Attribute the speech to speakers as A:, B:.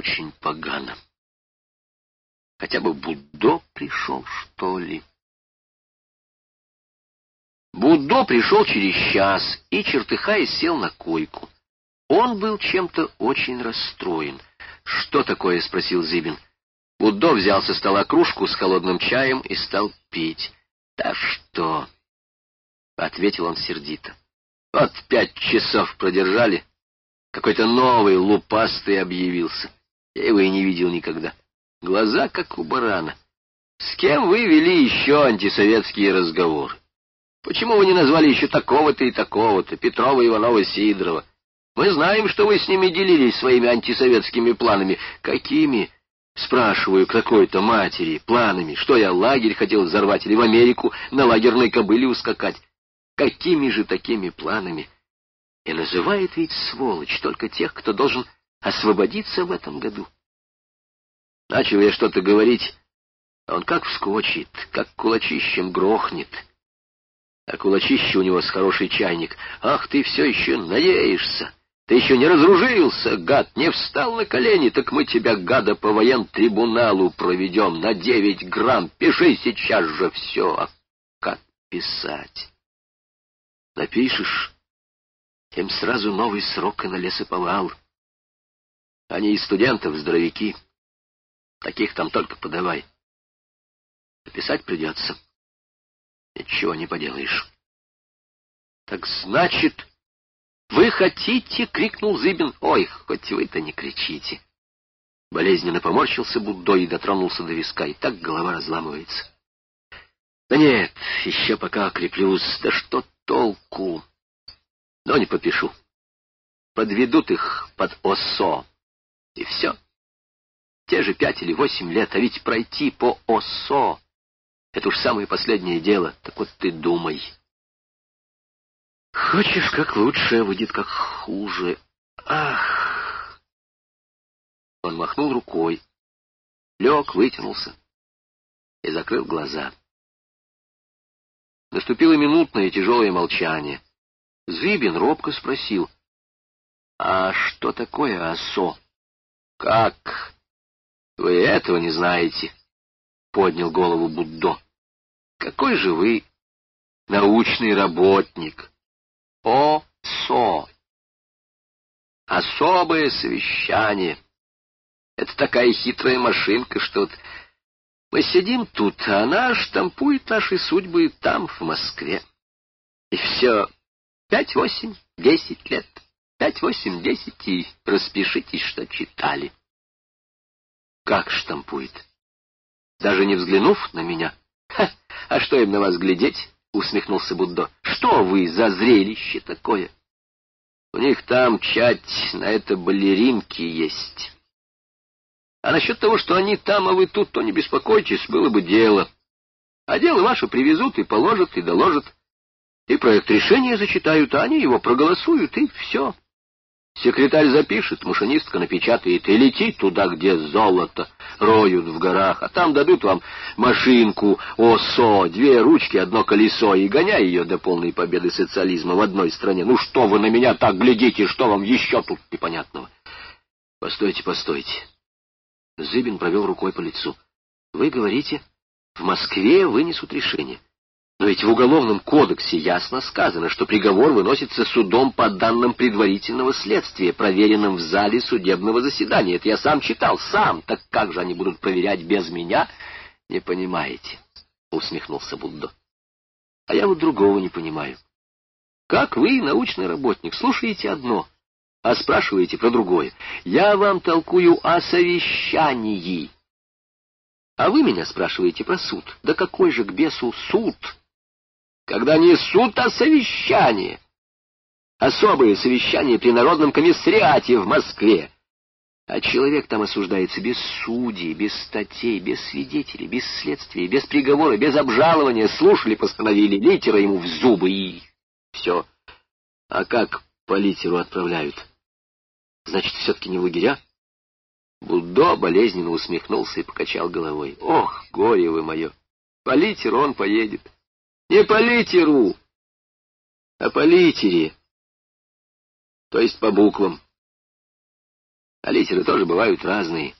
A: очень погано. Хотя бы Буддо пришел, что ли. Буддо пришел через час и, чертыхаясь, сел на койку. Он был чем-то очень расстроен. «Что такое?» — спросил Зыбин. Буддо взял со стола кружку с холодным чаем и стал пить. «Да что?» — ответил он сердито. «Вот пять часов продержали. Какой-то новый лупастый объявился. Я его и не видел никогда. Глаза, как у барана. С кем вы вели еще антисоветские разговоры? Почему вы не назвали еще такого-то и такого-то, Петрова, Иванова, Сидорова? Мы знаем, что вы с ними делились своими антисоветскими планами. Какими? Спрашиваю какой-то матери, планами. Что я, лагерь хотел взорвать или в Америку на лагерной кобыле ускакать? Какими же такими планами? И называет ведь сволочь только тех, кто должен освободиться в этом году. Начал я что-то говорить, а он как вскочит, как кулачищем грохнет. А кулачище у него с хороший чайник. Ах, ты все еще надеешься! Ты еще не разоружился, гад, не встал на колени, так мы тебя, гада, по воентрибуналу проведем на девять грамм. Пиши сейчас же все. А как писать? Напишешь, тем сразу новый срок и на лесоповал. Они и студентов здоровяки. Таких там только подавай. Написать придется. Ничего не поделаешь. Так значит, вы хотите, крикнул Зыбин. Ой, хоть вы-то не кричите. Болезненно поморщился Буддо и дотронулся до виска, и так голова разламывается. Да нет, еще пока окреплюсь, да что толку? Но не попишу. Подведут их под ОСО, и все. Те же пять или восемь лет, а ведь пройти по ОСО — это уж самое последнее дело. Так вот ты думай. Хочешь, как лучше, а выйдет как хуже. Ах! Он махнул рукой, лег, вытянулся и закрыл глаза. Наступило минутное тяжелое молчание. Зыбин робко спросил, «А что такое ОСО?» «Как?» «Вы этого не знаете?» — поднял голову Буддо. «Какой же вы научный работник?» «ОСО» особое совещание. Это такая хитрая машинка, что вот мы сидим тут, а она штампует наши судьбы там, в Москве. И все пять, восемь, десять лет. Пять, восемь, десять, и распишитесь, что читали. Как штампует? Даже не взглянув на меня. Ха, а что им на вас глядеть? Усмехнулся Буддо. Что вы за зрелище такое? У них там чать на это балеринки есть. А насчет того, что они там, а вы тут, то не беспокойтесь, было бы дело. А дело ваше привезут и положат, и доложат. И проект решения зачитают, а они его проголосуют, и все. Секретарь запишет, машинистка напечатает, и летит туда, где золото роют в горах, а там дадут вам машинку ОСО, две ручки, одно колесо, и гоняй ее до полной победы социализма в одной стране. Ну что вы на меня так глядите, что вам еще тут непонятного? Постойте, постойте. Зыбин провел рукой по лицу. Вы говорите, в Москве вынесут решение. Но ведь в Уголовном кодексе ясно сказано, что приговор выносится судом по данным предварительного следствия, проверенным в зале судебного заседания. Это я сам читал, сам. Так как же они будут проверять без меня? Не понимаете, — усмехнулся Буддо. А я вот другого не понимаю. Как вы, научный работник, слушаете одно, а спрашиваете про другое. Я вам толкую о совещании. А вы меня спрашиваете про суд. Да какой же к бесу суд? Когда не суд, а совещание. Особое совещание при Народном комиссариате в Москве. А человек там осуждается без судей, без статей, без свидетелей, без следствия, без приговора, без обжалования. Слушали, постановили, литера ему в зубы и все. А как по литеру отправляют? Значит, все-таки не в лагеря? Буддо болезненно усмехнулся и покачал головой. Ох, горе вы мое! По литеру он поедет. Не по литеру, а по литере, то есть по буквам. А литеры тоже бывают разные.